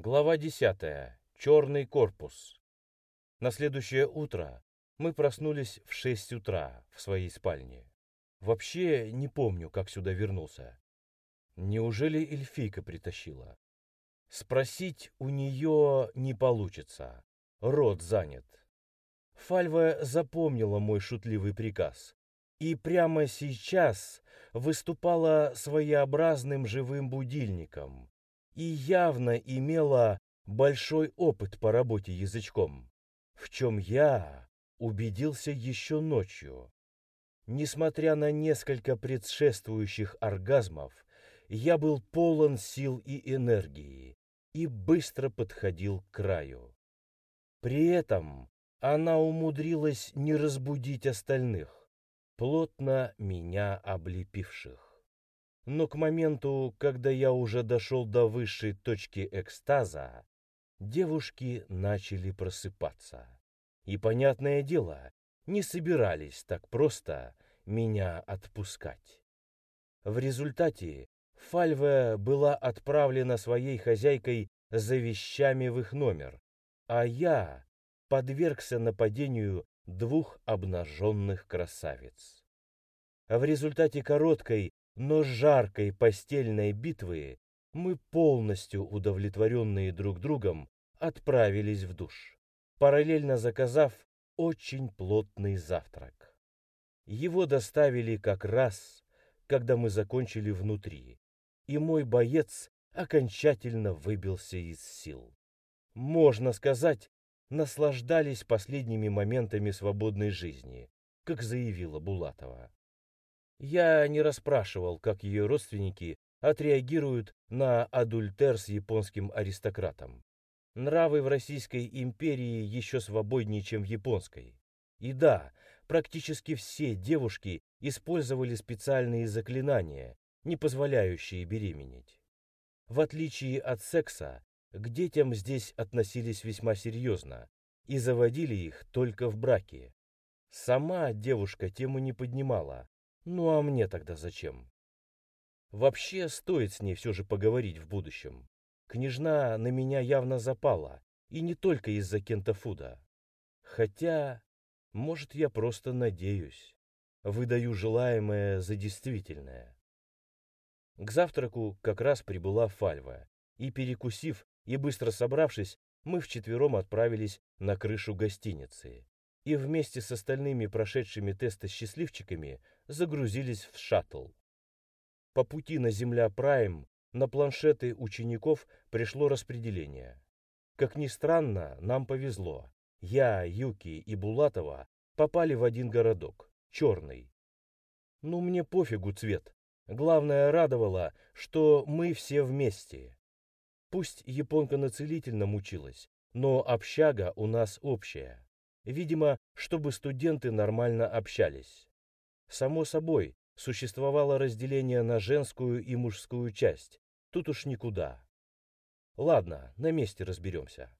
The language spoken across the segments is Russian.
Глава 10. Черный корпус. На следующее утро мы проснулись в 6 утра в своей спальне. Вообще не помню, как сюда вернулся. Неужели эльфийка притащила? Спросить у нее не получится. Рот занят. Фальва запомнила мой шутливый приказ и прямо сейчас выступала своеобразным живым будильником и явно имела большой опыт по работе язычком, в чем я убедился еще ночью. Несмотря на несколько предшествующих оргазмов, я был полон сил и энергии и быстро подходил к краю. При этом она умудрилась не разбудить остальных, плотно меня облепивших. Но к моменту, когда я уже дошел до высшей точки экстаза, девушки начали просыпаться. И, понятное дело, не собирались так просто меня отпускать. В результате Фальва была отправлена своей хозяйкой за вещами в их номер, а я подвергся нападению двух обнаженных красавиц. В результате короткой, но жаркой постельной битвы мы, полностью удовлетворенные друг другом, отправились в душ, параллельно заказав очень плотный завтрак. Его доставили как раз, когда мы закончили внутри, и мой боец окончательно выбился из сил. Можно сказать, наслаждались последними моментами свободной жизни, как заявила Булатова. Я не расспрашивал, как ее родственники отреагируют на адультер с японским аристократом. Нравы в Российской империи еще свободнее, чем в японской. И да, практически все девушки использовали специальные заклинания, не позволяющие беременеть. В отличие от секса, к детям здесь относились весьма серьезно и заводили их только в браке. Сама девушка тему не поднимала, ну а мне тогда зачем? Вообще, стоит с ней все же поговорить в будущем. Княжна на меня явно запала, и не только из-за кентафуда. Хотя, может, я просто надеюсь. Выдаю желаемое за действительное. К завтраку как раз прибыла Фальва, и, перекусив и быстро собравшись, мы вчетвером отправились на крышу гостиницы и вместе с остальными прошедшими тесты счастливчиками загрузились в шаттл. По пути на Земля Прайм на планшеты учеников пришло распределение. Как ни странно, нам повезло. Я, Юки и Булатова попали в один городок, черный. Ну, мне пофигу цвет. Главное радовало, что мы все вместе. Пусть японка на целительном училась, но общага у нас общая. Видимо, чтобы студенты нормально общались. Само собой, существовало разделение на женскую и мужскую часть. Тут уж никуда. Ладно, на месте разберемся.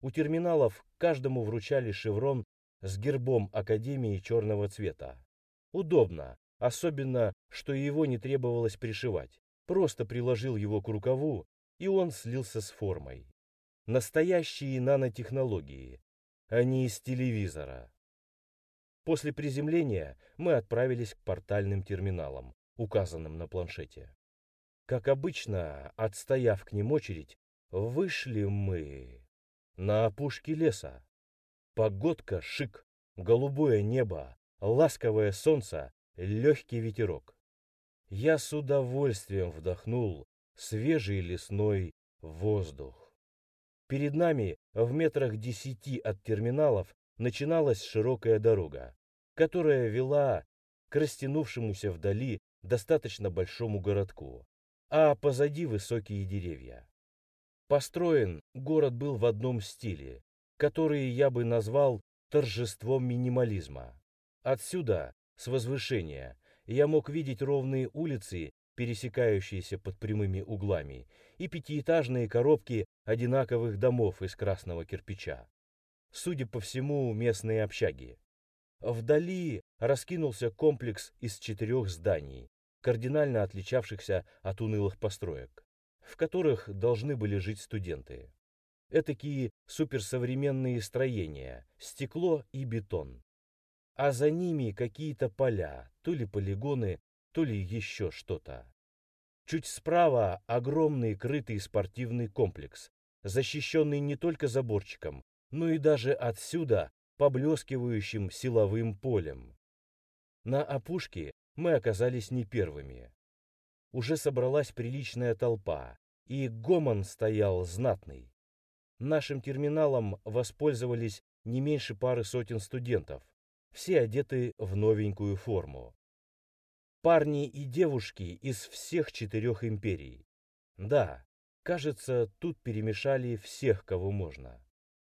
У терминалов каждому вручали шеврон с гербом Академии черного цвета. Удобно, особенно, что его не требовалось пришивать. Просто приложил его к рукаву, и он слился с формой. Настоящие нанотехнологии, а не из телевизора. После приземления мы отправились к портальным терминалам, указанным на планшете. Как обычно, отстояв к ним очередь, вышли мы на опушке леса. Погодка шик, голубое небо, ласковое солнце, легкий ветерок. Я с удовольствием вдохнул свежий лесной воздух. Перед нами, в метрах десяти от терминалов, начиналась широкая дорога, которая вела к растянувшемуся вдали достаточно большому городку, а позади высокие деревья. Построен город был в одном стиле, который я бы назвал торжеством минимализма. Отсюда, с возвышения, я мог видеть ровные улицы, пересекающиеся под прямыми углами, и пятиэтажные коробки одинаковых домов из красного кирпича судя по всему, местные общаги. Вдали раскинулся комплекс из четырех зданий, кардинально отличавшихся от унылых построек. в которых должны были жить студенты. Этакие суперсовременные строения, стекло и бетон. А за ними какие-то поля, то ли полигоны, то ли еще что-то. Чуть справа огромный крытый спортивный комплекс, защищенный не только заборчиком, но и даже отсюда поблескивающим силовым полем. На опушке мы оказались не первыми. Уже собралась приличная толпа, и гомон стоял знатный. Нашим терминалом воспользовались не меньше пары сотен студентов, все одеты в новенькую форму. Парни и девушки из всех четырех империй. Да, кажется, тут перемешали всех, кого можно.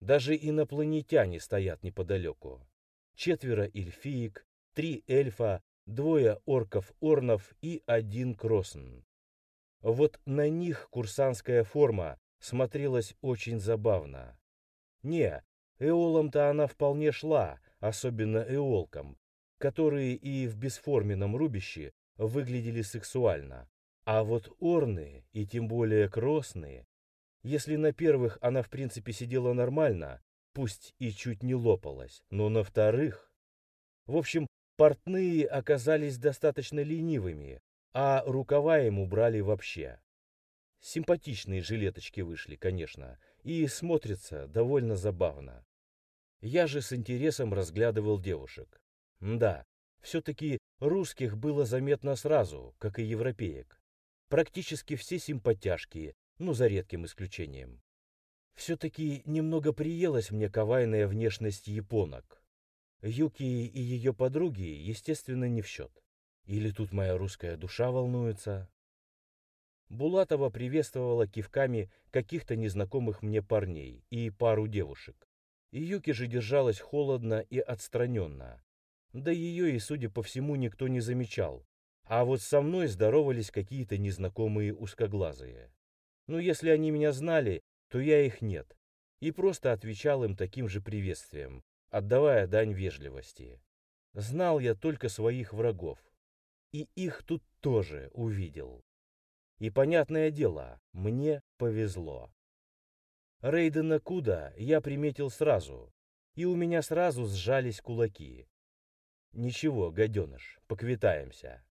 Даже инопланетяне стоят неподалеку. Четверо эльфиек, три эльфа, двое орков-орнов и один кроссен. Вот на них курсантская форма смотрелась очень забавно. Не, эолам-то она вполне шла, особенно эолкам, которые и в бесформенном рубище выглядели сексуально. А вот орны, и тем более кросные, если на первых она в принципе сидела нормально, пусть и чуть не лопалась, но на вторых... В общем, портные оказались достаточно ленивыми, а рукава ему брали вообще. Симпатичные жилеточки вышли, конечно, и смотрятся довольно забавно. Я же с интересом разглядывал девушек. Да, все-таки русских было заметно сразу, как и европеек. Практически все симпатяшки, ну за редким исключением. Все-таки немного приелась мне кавайная внешность японок. Юки и ее подруги, естественно, не в счет. Или тут моя русская душа волнуется? Булатова приветствовала кивками каких-то незнакомых мне парней и пару девушек. Юки же держалась холодно и отстраненно, да ее и, судя по всему, никто не замечал. А вот со мной здоровались какие-то незнакомые узкоглазые. Ну, если они меня знали, то я их нет. И просто отвечал им таким же приветствием, отдавая дань вежливости. Знал я только своих врагов. И их тут тоже увидел. И понятное дело, мне повезло. Рейдена Куда я приметил сразу, и у меня сразу сжались кулаки. Ничего, гаденыш, поквитаемся.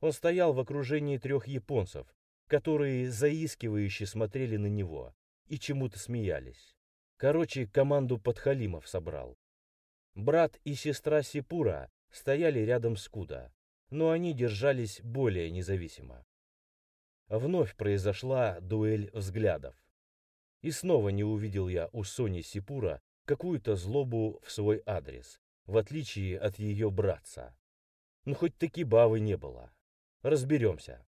Он стоял в окружении трех японцев, которые заискивающе смотрели на него и чему-то смеялись. Короче, команду подхалимов собрал. Брат и сестра Сипура стояли рядом с Куда, но они держались более независимо. Вновь произошла дуэль взглядов. И снова не увидел я у Сони Сипура какую-то злобу в свой адрес, в отличие от ее братца. Ну, хоть таки бавы не было. Разберемся.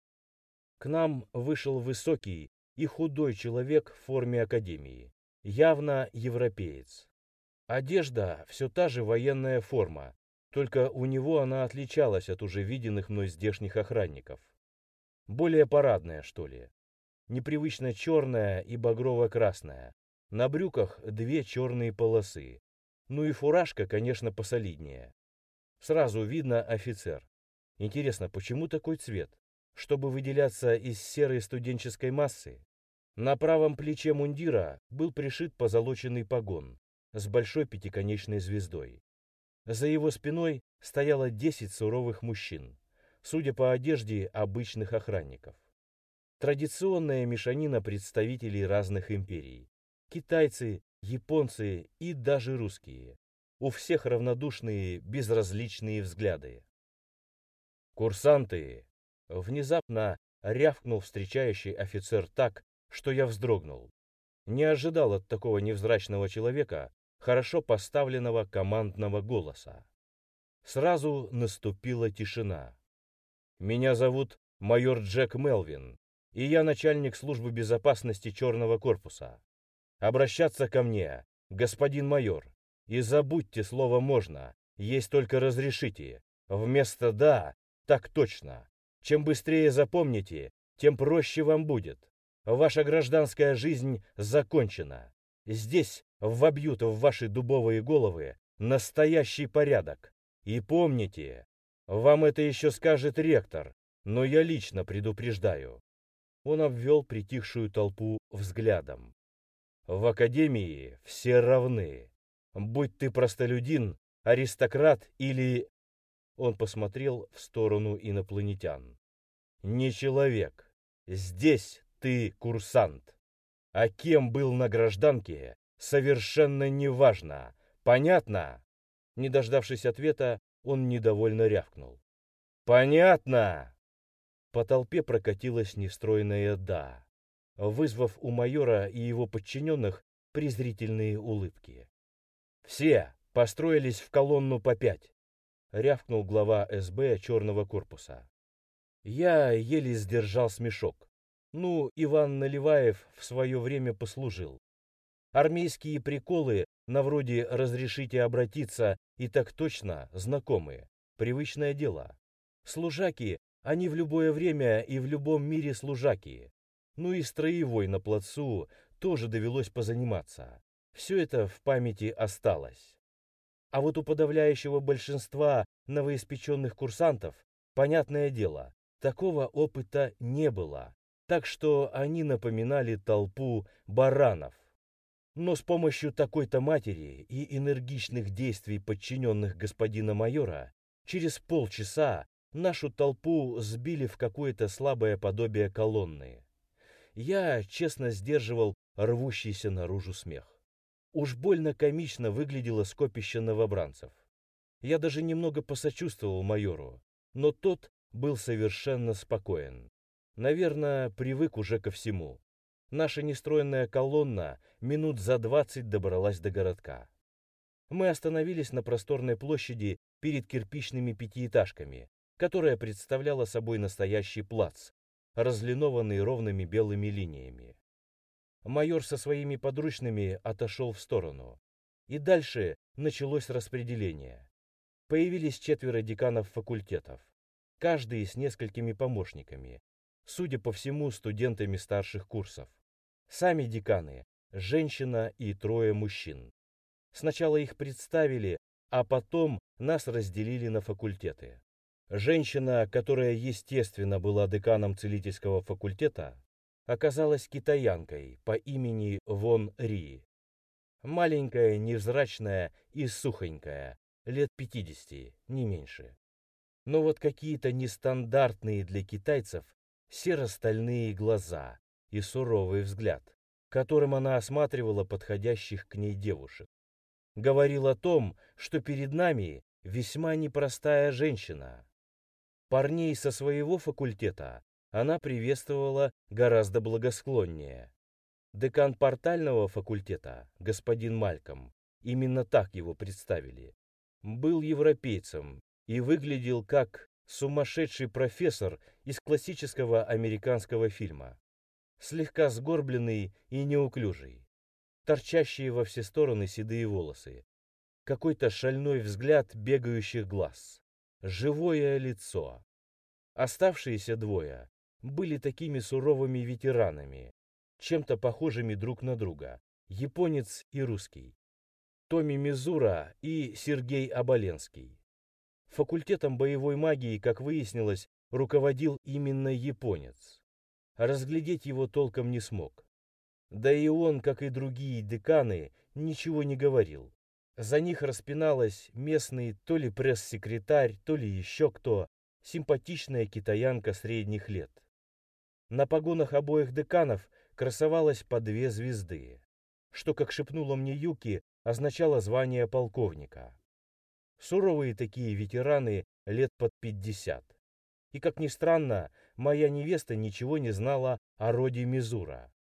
К нам вышел высокий и худой человек в форме академии, явно европеец. Одежда все та же военная форма, только у него она отличалась от уже виденных мной здешних охранников. Более парадная, что ли. Непривычно черная и багрово-красная. На брюках две черные полосы, ну и фуражка, конечно, посолиднее. Сразу видно офицер. Интересно, почему такой цвет? Чтобы выделяться из серой студенческой массы? На правом плече мундира был пришит позолоченный погон с большой пятиконечной звездой. За его спиной стояло десять суровых мужчин, судя по одежде обычных охранников. Традиционная мешанина представителей разных империй. Китайцы, японцы и даже русские. У всех равнодушные, безразличные взгляды. «Курсанты!» — внезапно рявкнул встречающий офицер так, что я вздрогнул. Не ожидал от такого невзрачного человека хорошо поставленного командного голоса. Сразу наступила тишина. «Меня зовут майор Джек Мелвин, и я начальник службы безопасности Черного корпуса. Обращаться ко мне, господин майор. И забудьте слово «можно», есть только «разрешите». Вместо «да» так точно. Чем быстрее запомните, тем проще вам будет. Ваша гражданская жизнь закончена. Здесь вобьют в ваши дубовые головы настоящий порядок. И помните, вам это еще скажет ректор, но я лично предупреждаю. Он обвел притихшую толпу взглядом. В академии все равны. Будь ты простолюдин, аристократ или... Он посмотрел в сторону инопланетян. Не человек. Здесь ты курсант. А кем был на гражданке, совершенно неважно. Понятно? Не дождавшись ответа, он недовольно рявкнул. «Понятно!» По толпе прокатилась нестройная «да», вызвав у майора и его подчиненных презрительные улыбки. «Все построились в колонну по пять», — рявкнул глава СБ черного корпуса. Я еле сдержал смешок. Ну, Иван Наливаев в свое время послужил. Армейские приколы на вроде «разрешите обратиться» и так точно знакомые. Привычное дело. Служаки, они в любое время и в любом мире служаки. Ну и строевой на плацу тоже довелось позаниматься. Все это в памяти осталось. А вот у подавляющего большинства новоиспеченных курсантов, понятное дело, такого опыта не было. Так что они напоминали толпу баранов. Но с помощью такой-то матери и энергичных действий подчиненных господина майора, через полчаса нашу толпу сбили в какое-то слабое подобие колонны. Я честно сдерживал рвущийся наружу смех. Уж больно комично выглядело скопище новобранцев. Я даже немного посочувствовал майору, но тот был совершенно спокоен. Наверное, привык уже ко всему. Наша нестроенная колонна минут за двадцать добралась до городка. Мы остановились на просторной площади перед кирпичными пятиэтажками, которая представляла собой настоящий плац, разлинованный ровными белыми линиями. Майор со своими подручными отошел в сторону. И дальше началось распределение. Появились четверо деканов факультетов, каждый с несколькими помощниками, судя по всему, студентами старших курсов. Сами деканы – женщина и трое мужчин. Сначала их представили, а потом нас разделили на факультеты. Женщина, которая, естественно, была деканом целительского факультета, оказалась китаянкой по имени Вон Ри. Маленькая, невзрачная и сухонькая, лет 50, не меньше. Но вот какие-то нестандартные для китайцев серо-стальные глаза, и суровый взгляд, которым она осматривала подходящих к ней девушек. Говорил о том, что перед нами весьма непростая женщина. Парней со своего факультета она приветствовала гораздо благосклоннее. Декан портального факультета, господин Мальком, именно так его представили, был европейцем и выглядел как сумасшедший профессор из классического американского фильма. Слегка сгорбленный и неуклюжий, торчащие во все стороны седые волосы, какой-то шальной взгляд бегающих глаз, живое лицо. Оставшиеся двое были такими суровыми ветеранами, чем-то похожими друг на друга, японец и русский. Томи Мизура и Сергей Оболенский. Факультетом боевой магии, как выяснилось, руководил именно японец разглядеть его толком не смог. Да и он, как и другие деканы, ничего не говорил. За них распиналась местный то ли пресс-секретарь, то ли еще кто, симпатичная китаянка средних лет. На погонах обоих деканов красовалось по две звезды, что, как шепнула мне Юки, означало звание полковника. Суровые такие ветераны лет под пятьдесят. И, как ни странно, моя невеста ничего не знала о роде Мизура.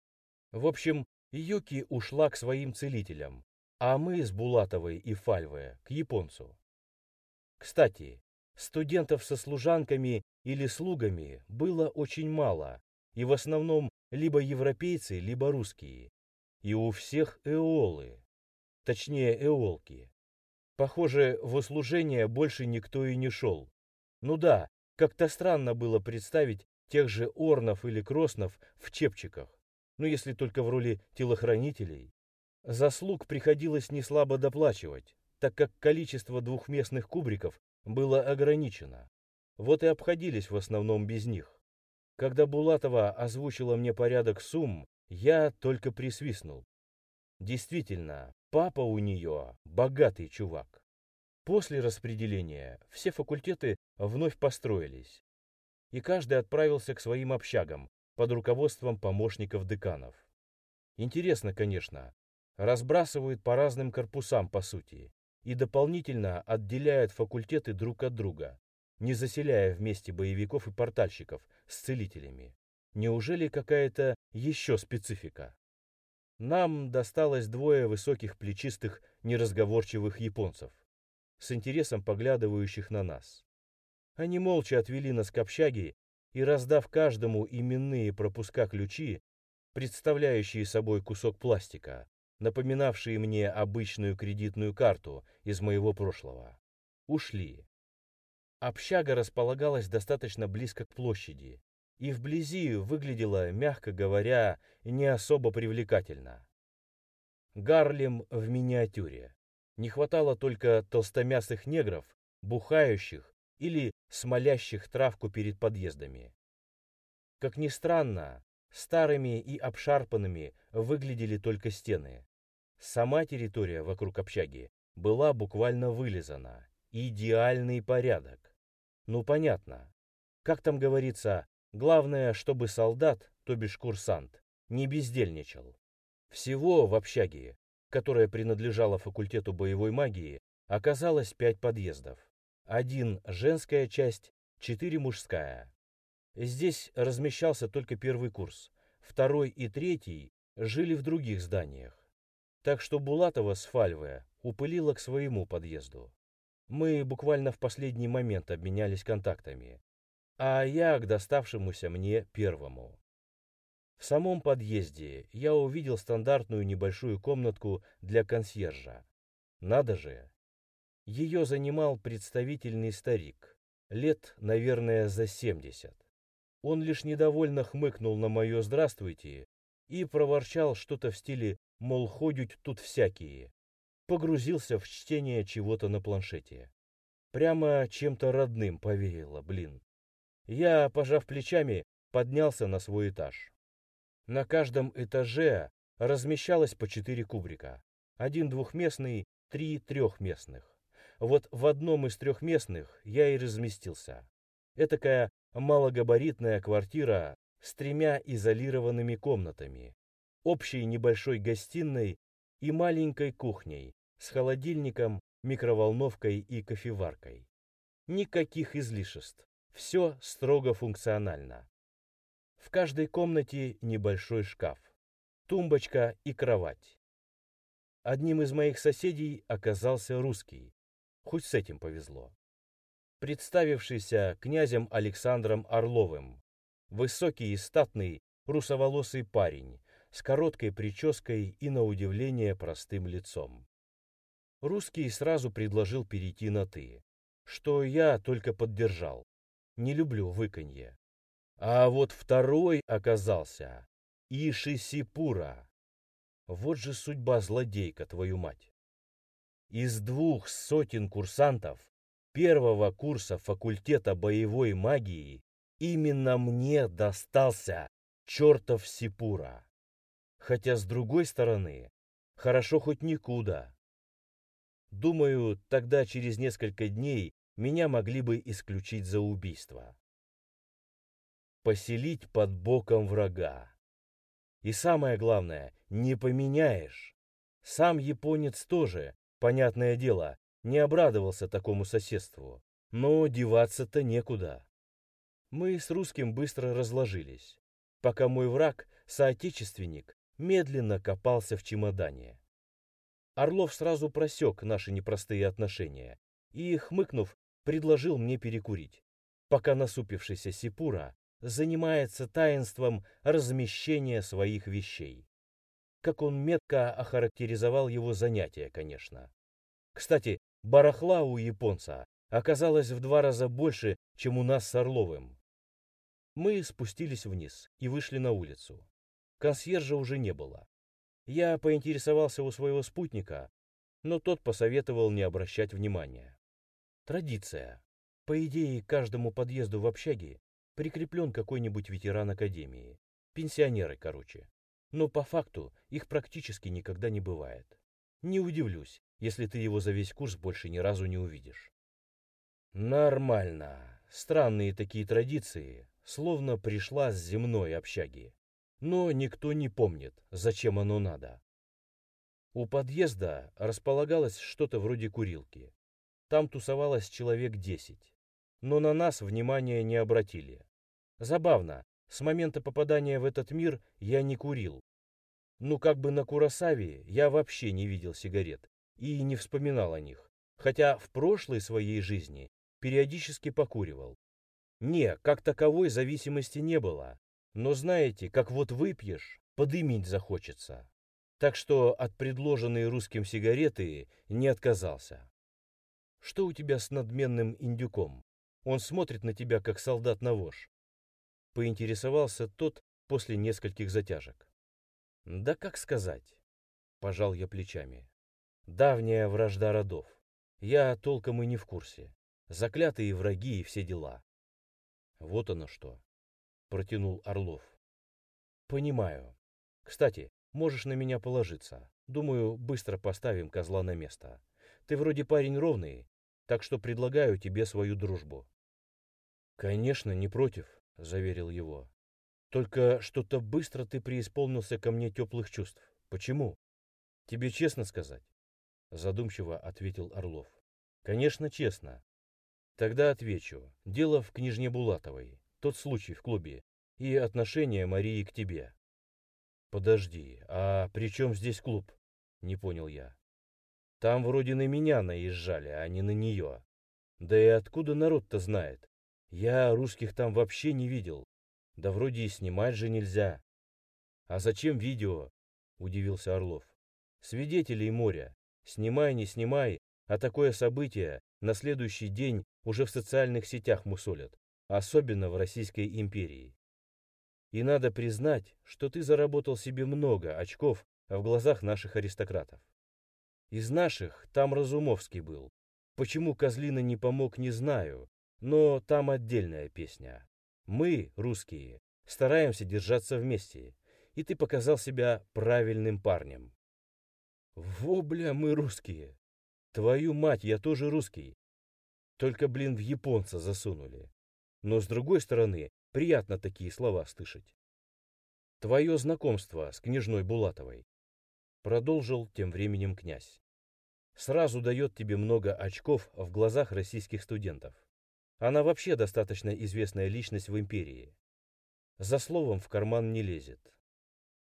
В общем, Юки ушла к своим целителям, а мы с Булатовой и Фальве к японцу. Кстати, студентов со служанками или слугами было очень мало, и в основном либо европейцы, либо русские. И у всех эолы, точнее эолки. Похоже, в услужение больше никто и не шел. Ну да, как-то странно было представить тех же Орнов или Кроснов в чепчиках, ну если только в роли телохранителей. Заслуг приходилось неслабо доплачивать, так как количество двухместных кубриков было ограничено. Вот и обходились в основном без них. Когда Булатова озвучила мне порядок сумм, я только присвистнул. Действительно, папа у нее богатый чувак. После распределения все факультеты вновь построились, и каждый отправился к своим общагам под руководством помощников деканов. Интересно, конечно, разбрасывают по разным корпусам, по сути, и дополнительно отделяют факультеты друг от друга, не заселяя вместе боевиков и портальщиков с целителями. Неужели какая-то еще специфика? Нам досталось двое высоких плечистых неразговорчивых японцев, с интересом поглядывающих на нас. Они молча отвели нас к общаге и, раздав каждому именные пропуска-ключи, представляющие собой кусок пластика, напоминавшие мне обычную кредитную карту из моего прошлого, ушли. Общага располагалась достаточно близко к площади и вблизи выглядела, мягко говоря, не особо привлекательно. Гарлем в миниатюре. Не хватало только толстомясых негров, бухающих или смолящих травку перед подъездами. Как ни странно, старыми и обшарпанными выглядели только стены. Сама территория вокруг общаги была буквально вылизана. Идеальный порядок. Ну, понятно. Как там говорится, главное, чтобы солдат, то бишь курсант, не бездельничал. Всего в общаге, которая принадлежала факультету боевой магии, оказалось пять подъездов. Один женская часть, четыре мужская. Здесь размещался только первый курс. Второй и третий жили в других зданиях. Так что Булатова с Фальве упылила к своему подъезду. Мы буквально в последний момент обменялись контактами, а я к доставшемуся мне первому. В самом подъезде я увидел стандартную небольшую комнатку для консьержа. Надо же! Ее занимал представительный старик, лет, наверное, за семьдесят. Он лишь недовольно хмыкнул на мое «здравствуйте» и проворчал что-то в стиле «мол, ходят тут всякие» погрузился в чтение чего-то на планшете. Прямо чем-то родным повеяло, блин. Я, пожав плечами, поднялся на свой этаж. На каждом этаже размещалось по четыре кубрика. Один двухместный, три трехместных. Вот в одном из трехместных я и разместился. Этакая малогабаритная квартира с тремя изолированными комнатами, общей небольшой гостиной и маленькой кухней с холодильником, микроволновкой и кофеваркой. Никаких излишеств. Все строго функционально. В каждой комнате небольшой шкаф, тумбочка и кровать. Одним из моих соседей оказался русский. Хоть с этим повезло. Представившийся князем Александром Орловым. Высокий и статный, русоволосый парень, с короткой прической и, на удивление, простым лицом. Русский сразу предложил перейти на «ты», что я только поддержал. Не люблю выканье. А вот второй оказался Ишисипура. Вот же судьба злодейка, твою мать. Из двух сотен курсантов первого курса факультета боевой магии именно мне достался чертов Сипура. Хотя, с другой стороны, хорошо хоть никуда. Думаю, тогда через несколько дней меня могли бы исключить за убийство. Поселить под боком врага. И самое главное, не поменяешь. Сам японец тоже, понятное дело, не обрадовался такому соседству. Но деваться-то некуда. Мы с русским быстро разложились, пока мой враг, соотечественник, медленно копался в чемодане. Орлов сразу просек наши непростые отношения и, хмыкнув, предложил мне перекурить, пока насупившийся Сипура занимается таинством размещения своих вещей. Как он метко охарактеризовал его занятие, конечно. Кстати, барахла у японца оказалось в два раза больше, чем у нас с Орловым. Мы спустились вниз и вышли на улицу. Консьержа уже не было. Я поинтересовался у своего спутника, но тот посоветовал не обращать внимания. Традиция. По идее, каждому подъезду в общаге Прикреплен какой-нибудь ветеран академии. Пенсионеры, короче. Но по факту их практически никогда не бывает. Не удивлюсь, если ты его за весь курс больше ни разу не увидишь. Нормально. Странные такие традиции, словно пришла с земной общаги. Но никто не помнит, зачем оно надо. У подъезда располагалось что-то вроде курилки. Там тусовалось человек десять. Но на нас внимания не обратили. Забавно, с момента попадания в этот мир я не курил. Ну, как бы на Курасаве я вообще не видел сигарет и не вспоминал о них. Хотя в прошлой своей жизни периодически покуривал. Не, как таковой зависимости не было. Но знаете, как вот выпьешь, подымить захочется. Так что от предложенной русским сигареты не отказался. Что у тебя с надменным индюком? Он смотрит на тебя, как солдат на вож. Поинтересовался тот после нескольких затяжек. Да как сказать? Пожал я плечами. Давняя вражда родов. Я толком и не в курсе. Заклятые враги и все дела. Вот оно что. Протянул Орлов. Понимаю. Кстати, можешь на меня положиться. Думаю, быстро поставим козла на место. Ты вроде парень ровный, так что предлагаю тебе свою дружбу. Конечно, не против, заверил его. Только что-то быстро ты преисполнился ко мне теплых чувств. Почему? Тебе честно сказать? Задумчиво ответил Орлов. Конечно, честно. Тогда отвечу. Дело в княжне Булатовой. Тот случай в клубе. И отношение Марии к тебе. Подожди, а при чем здесь клуб? Не понял я. Там вроде на меня наезжали, а не на нее. Да и откуда народ-то знает? Я русских там вообще не видел. Да вроде и снимать же нельзя. А зачем видео? Удивился Орлов. Свидетелей моря. Снимай, не снимай, а такое событие на следующий день уже в социальных сетях мусолят, особенно в Российской империи. И надо признать, что ты заработал себе много очков в глазах наших аристократов. Из наших там Разумовский был. Почему Козлина не помог, не знаю, но там отдельная песня. Мы, русские, стараемся держаться вместе, и ты показал себя правильным парнем. Во, бля, мы русские. Твою мать, я тоже русский. Только, блин, в японца засунули. Но, с другой стороны, приятно такие слова слышать. Твое знакомство с княжной Булатовой. Продолжил тем временем князь. Сразу дает тебе много очков в глазах российских студентов. Она вообще достаточно известная личность в империи. За словом в карман не лезет.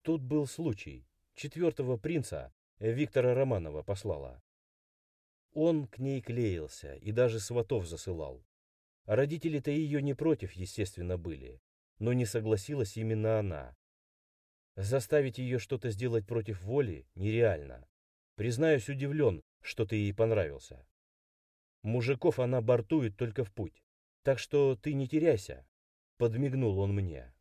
Тут был случай. Четвертого принца Виктора Романова послала. Он к ней клеился и даже сватов засылал. Родители-то ее не против, естественно, были, но не согласилась именно она. Заставить ее что-то сделать против воли нереально. Признаюсь, удивлен, что ты ей понравился. Мужиков она бортует только в путь, так что ты не теряйся, подмигнул он мне.